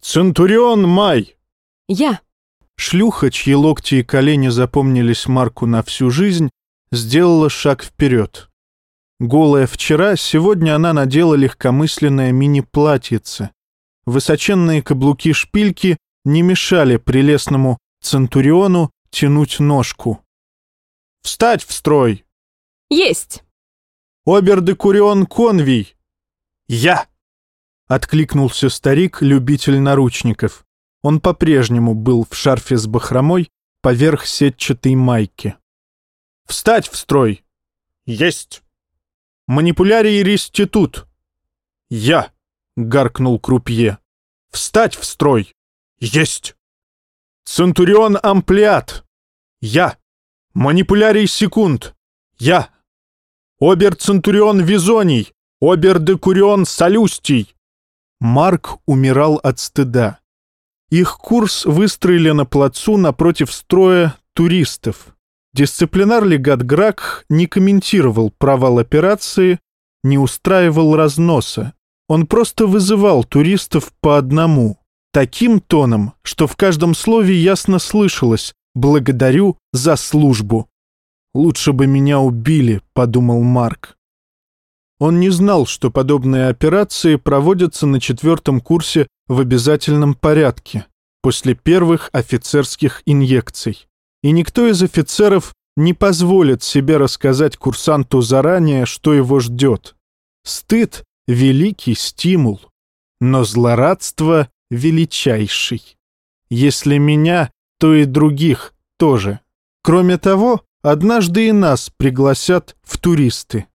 «Центурион Май!» Я. Шлюха, чьи локти и колени запомнились Марку на всю жизнь, сделала шаг вперед. Голая вчера, сегодня она надела легкомысленное мини-платьице. Высоченные каблуки-шпильки не мешали прелестному Центуриону тянуть ножку. «Встать в строй!» Есть. «Обер-декурион Конвий!» «Я!» — откликнулся старик, любитель наручников. Он по-прежнему был в шарфе с бахромой поверх сетчатой майки. «Встать в строй!» «Есть!» «Манипулярий реститут!» «Я!» — гаркнул крупье. «Встать в строй!» «Есть!» «Центурион амплиат!» «Я!» «Манипулярий секунд!» «Я!» «Обер-центурион Визоний!» «Обер-декурион Солюстий!» Марк умирал от стыда. Их курс выстроили на плацу напротив строя туристов. Дисциплинар-легат Грак не комментировал провал операции, не устраивал разноса. Он просто вызывал туристов по одному, таким тоном, что в каждом слове ясно слышалось «благодарю за службу». «Лучше бы меня убили», — подумал Марк. Он не знал, что подобные операции проводятся на четвертом курсе в обязательном порядке, после первых офицерских инъекций и никто из офицеров не позволит себе рассказать курсанту заранее, что его ждет. Стыд — великий стимул, но злорадство — величайший. Если меня, то и других тоже. Кроме того, однажды и нас пригласят в туристы.